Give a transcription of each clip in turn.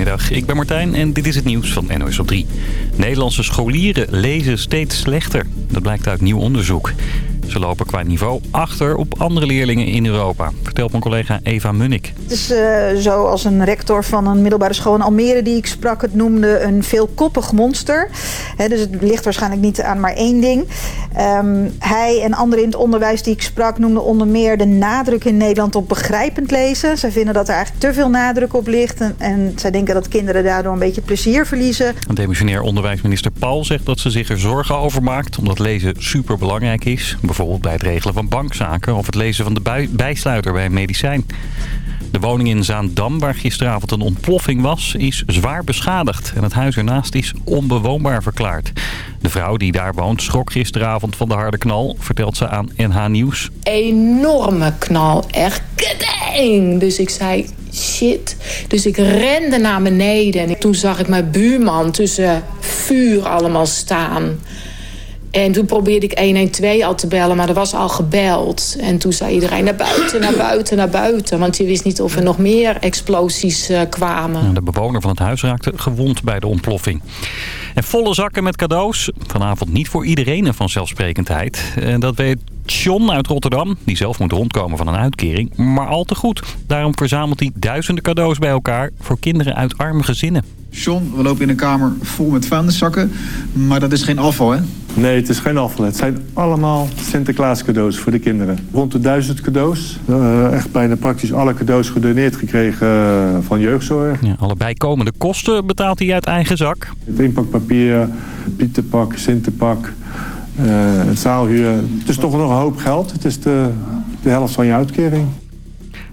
Goedemiddag, ik ben Martijn en dit is het nieuws van NOS op 3. Nederlandse scholieren lezen steeds slechter. Dat blijkt uit nieuw onderzoek. Ze lopen qua niveau achter op andere leerlingen in Europa, vertelt mijn collega Eva Munnik. Het is uh, zo als een rector van een middelbare school in Almere die ik sprak het noemde een veelkoppig monster. He, dus het ligt waarschijnlijk niet aan maar één ding. Um, hij en anderen in het onderwijs die ik sprak noemden onder meer de nadruk in Nederland op begrijpend lezen. Zij vinden dat er eigenlijk te veel nadruk op ligt en, en zij denken dat kinderen daardoor een beetje plezier verliezen. Demissionair onderwijsminister Paul zegt dat ze zich er zorgen over maakt omdat lezen super belangrijk is. Bijvoorbeeld bij het regelen van bankzaken of het lezen van de bijsluiter bij een medicijn. De woning in Zaandam, waar gisteravond een ontploffing was, is zwaar beschadigd. En het huis ernaast is onbewoonbaar verklaard. De vrouw die daar woont schrok gisteravond van de harde knal, vertelt ze aan NH Nieuws. Enorme knal, echt kedeng. Dus ik zei, shit. Dus ik rende naar beneden. En toen zag ik mijn buurman tussen vuur allemaal staan. En toen probeerde ik 112 al te bellen, maar er was al gebeld. En toen zei iedereen naar buiten, naar buiten, naar buiten. Want je wist niet of er nog meer explosies uh, kwamen. De bewoner van het huis raakte gewond bij de ontploffing. En volle zakken met cadeaus. Vanavond niet voor iedereen een vanzelfsprekendheid. En dat weet John uit Rotterdam, die zelf moet rondkomen van een uitkering, maar al te goed. Daarom verzamelt hij duizenden cadeaus bij elkaar voor kinderen uit arme gezinnen. John, we lopen in een kamer vol met vuilniszakken, maar dat is geen afval, hè? Nee, het is geen afval. Het zijn allemaal Sinterklaas cadeaus voor de kinderen. Rond de duizend cadeaus. Uh, echt bijna praktisch alle cadeaus gedoneerd gekregen uh, van jeugdzorg. Ja, alle bijkomende kosten betaalt hij uit eigen zak. Het inpakpapier, Pieterpak, Sinterpak, uh, het zaalhuur. Het is toch nog een hoop geld. Het is de, de helft van je uitkering.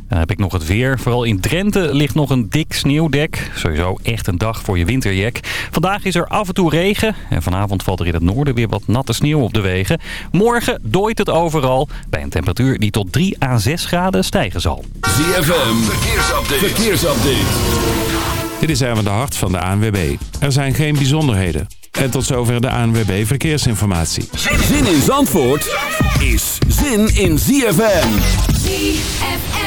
Dan heb ik nog het weer. Vooral in Drenthe ligt nog een dik sneeuwdek. Sowieso echt een dag voor je winterjack. Vandaag is er af en toe regen. En vanavond valt er in het noorden weer wat natte sneeuw op de wegen. Morgen dooit het overal. Bij een temperatuur die tot 3 à 6 graden stijgen zal. ZFM, verkeersupdate. verkeersupdate. Dit is Erwin de Hart van de ANWB. Er zijn geen bijzonderheden. En tot zover de ANWB Verkeersinformatie. Zin in Zandvoort is zin in ZFM. ZFM.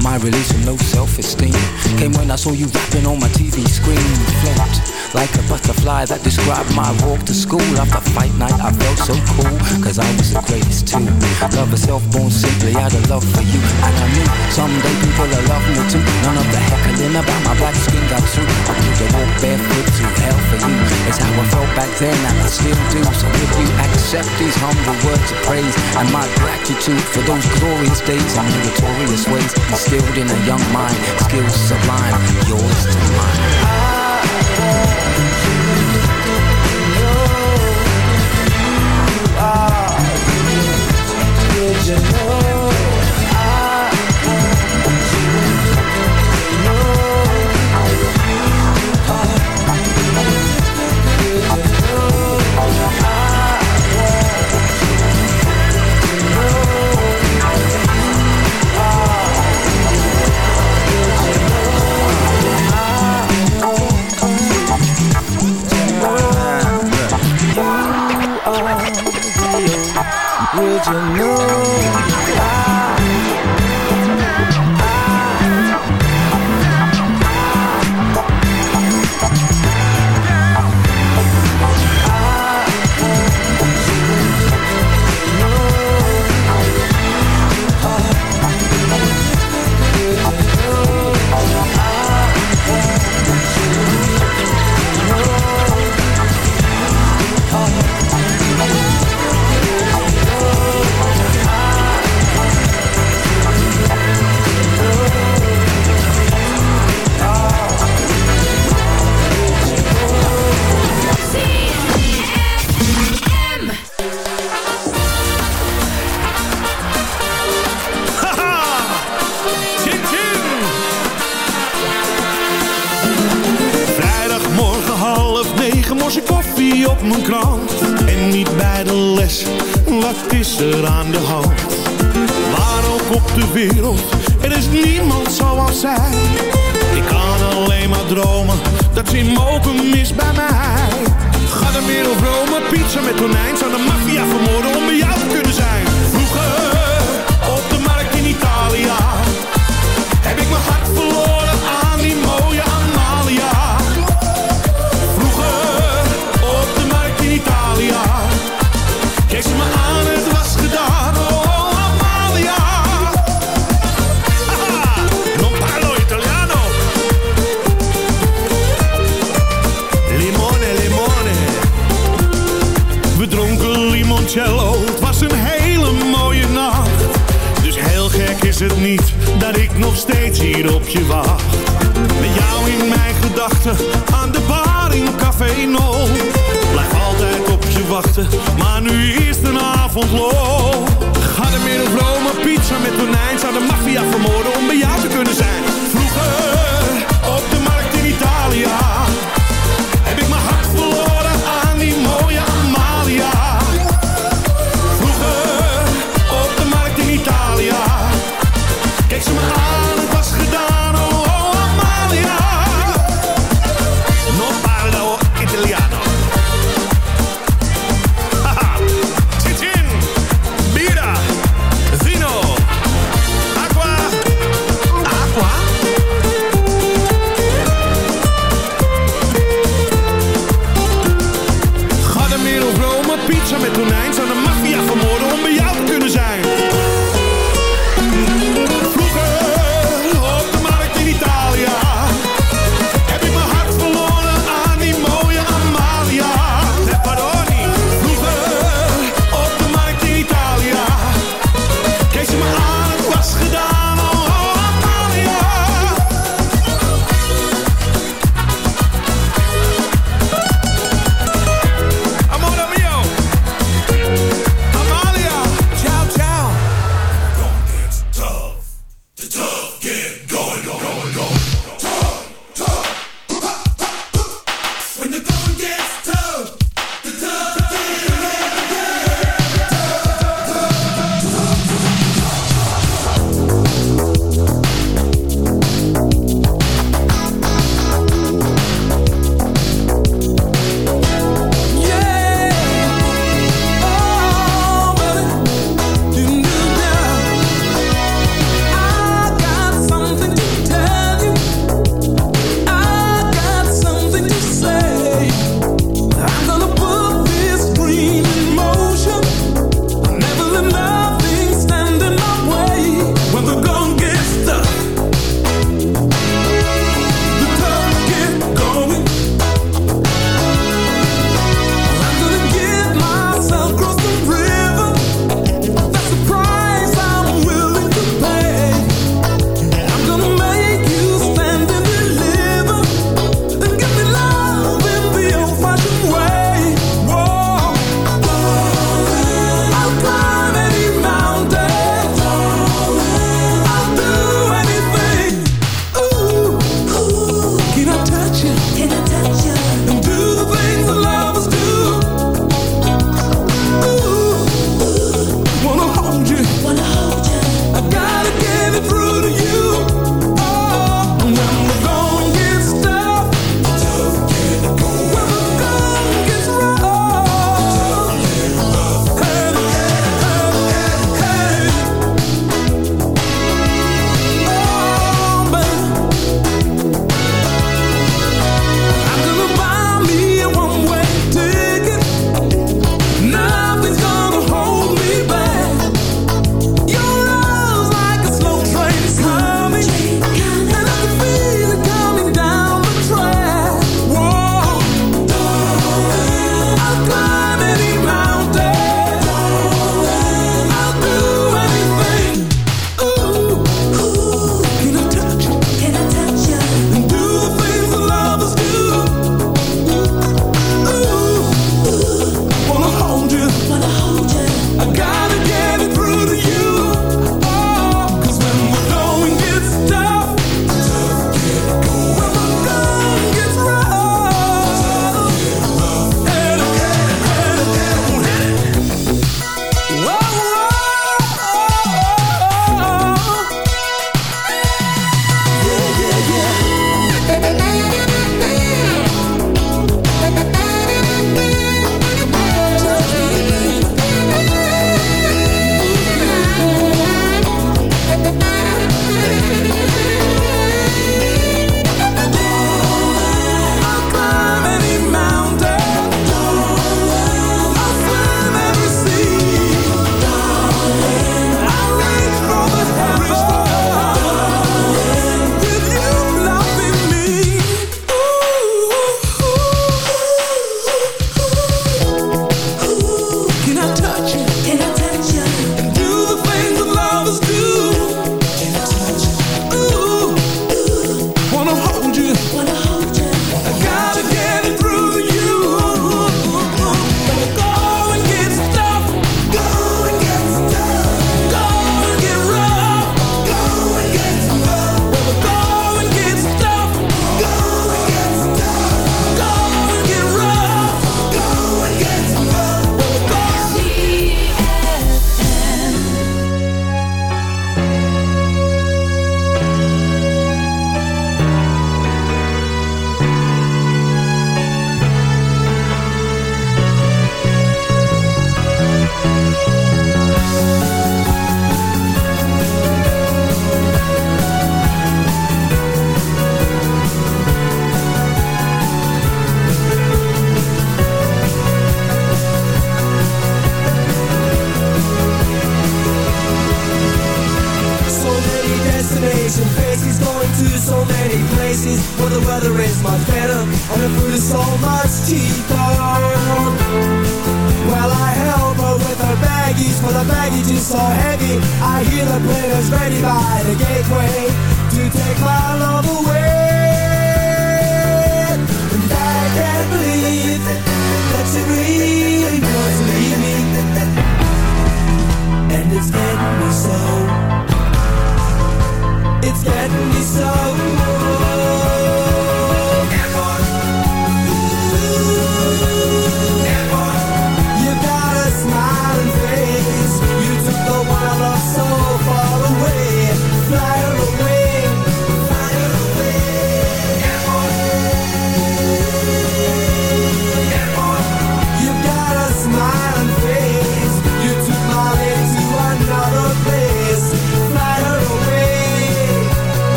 My release from low self-esteem. Came when I saw you rapping on my TV screen. Float like a butterfly that described my walk to school. After fight night I felt so cool Cause I was the greatest too. Love herself born simply out of love for you. And I knew someday people will love me too. None of the heckling about my black skin got through they walk barefoot to hell for you. It's how I felt back then and I still do. So if you accept these humble words of praise and my gratitude for those glorious days and meritorious ways instilled in a young mind, skills sublime, yours to mine. You know you, you know?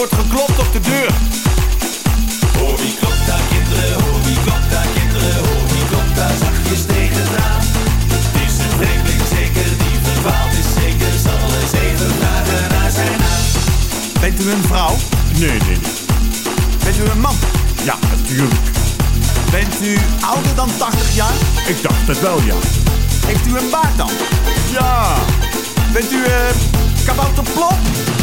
wordt geklopt op de deur. Oh, wie klopt daar, kinderen? Oh, wie klopt daar, kinderen? Oh, wie klopt daar zachtjes tegen het raam? Het is een zeker, die verdwaald is zeker. Zal eens even vragen naar zijn naam. Bent u een vrouw? Nee, nee, nee. Bent u een man? Ja, natuurlijk. Bent u ouder dan 80 jaar? Ik dacht het wel, ja. Heeft u een baard dan? Ja. Bent u een uh.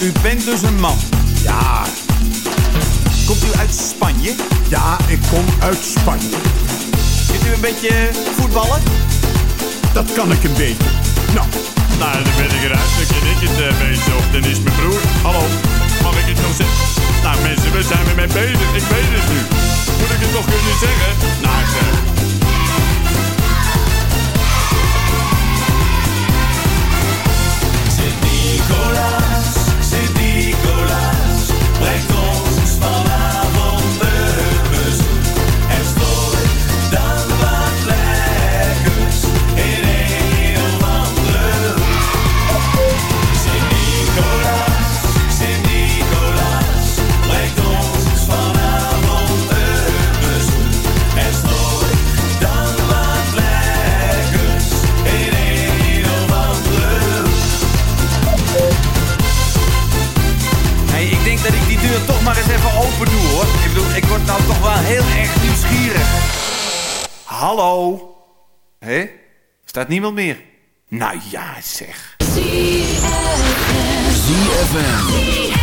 U bent dus een man. Ja, Komt u uit Spanje? ja, ik kom uit Spanje. Kunt u een beetje voetballen? Dat kan ik een beetje. Nou, Nou, dan ben ik eruit. Dan ken ik het uh, beetje. Of dan is mijn broer. Hallo, mag ik het nog zeggen? Nou mensen, we zijn er mee bezig. Ik weet het nu. Moet ik het nog kunnen zeggen? Nou zeg. Eens even open doe hoor. Ik bedoel, ik word nou toch wel heel erg nieuwsgierig. Hallo? Hé? Staat niemand meer? Nou ja, zeg. ZFM.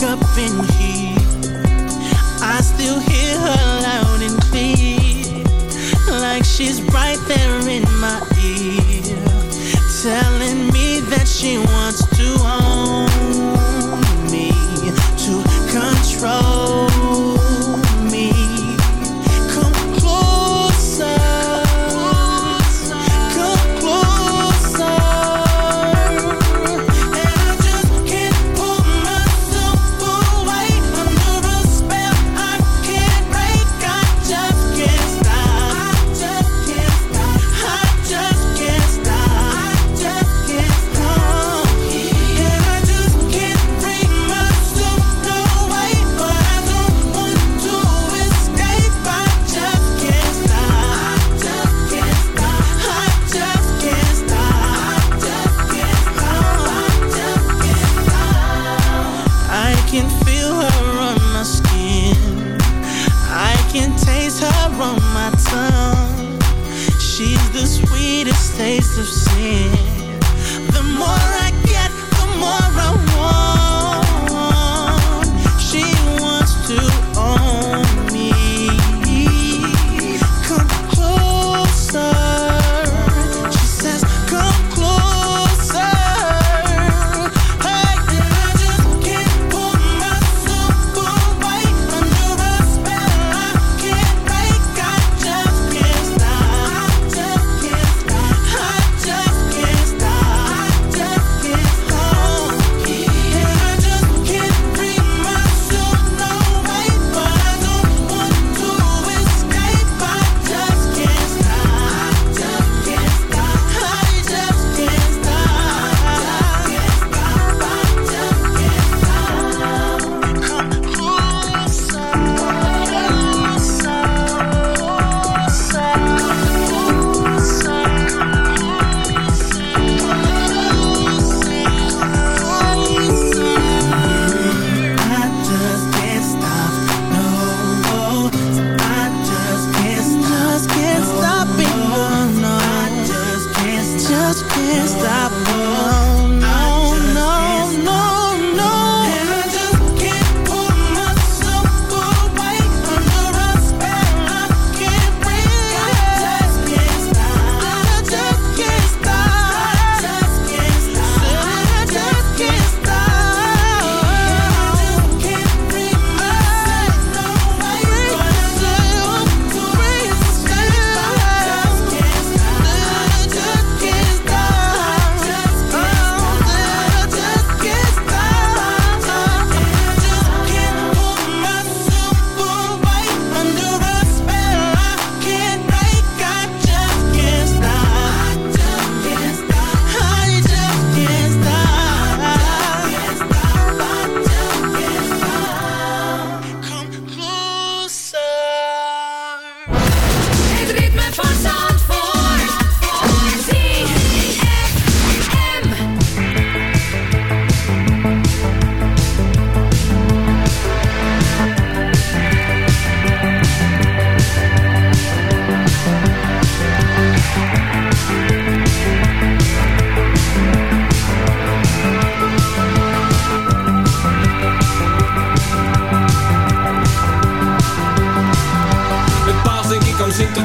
wake up in here, I still hear her loud and clear, like she's right there in my ear, telling me that she wants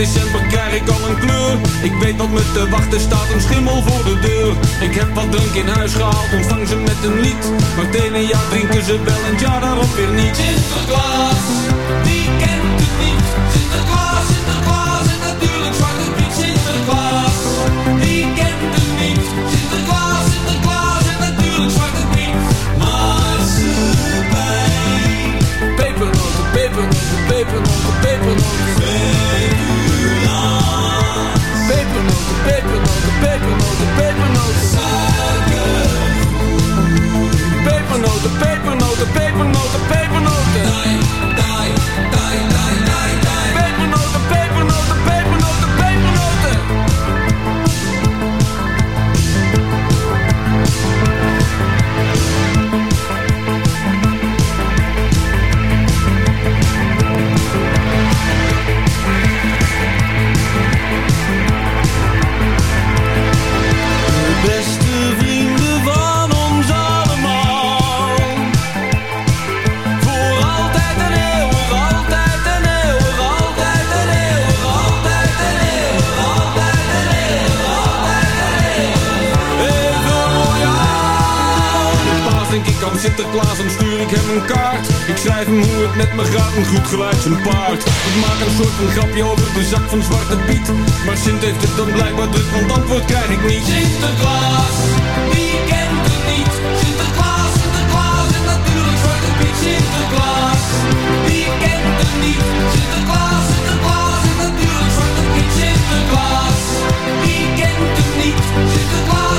december krijg ik al een kleur. Ik weet wat me te wachten staat, een schimmel voor de deur. Ik heb wat drink in huis gehaald, ontvang ze met een lied. Maar het ene jaar drinken ze wel en jaar daarop weer niet. Sinterklaas, wie kent het niet. Sinterklaas, Sinterklaas en natuurlijk Zwarte Piet. Sinterklaas, wie kent het niet. Sinterklaas, Sinterklaas en natuurlijk Zwarte Piet. Maar ze bij Pepernoten, pepernoten, pepernoten, pepernoten. paper notes, the paper notes, the paper notes, the paper notes. Paper notes, the paper notes, the paper notes, the paper notes. Die, die. Een goed geluid zijn paard. Ik maak een soort van grapje over de zak van Zwarte Piet. Maar Sint heeft het dan blijkbaar druk, want antwoord krijg ik niet. Sinterklaas, wie kent het niet? Sinterklaas, Sinterklaas en natuurlijk Zwarte Piet. Sinterklaas, wie kent het niet? Sinterklaas, Sinterklaas en natuurlijk Zwarte Piet. Sinterklaas, wie kent het niet? Sinterklaas,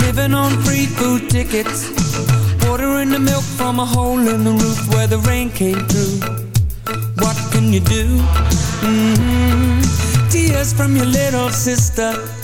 Living on free food, tickets Watering the milk from a hole in the roof Where the rain came through What can you do? Mm -hmm. Tears from your little sister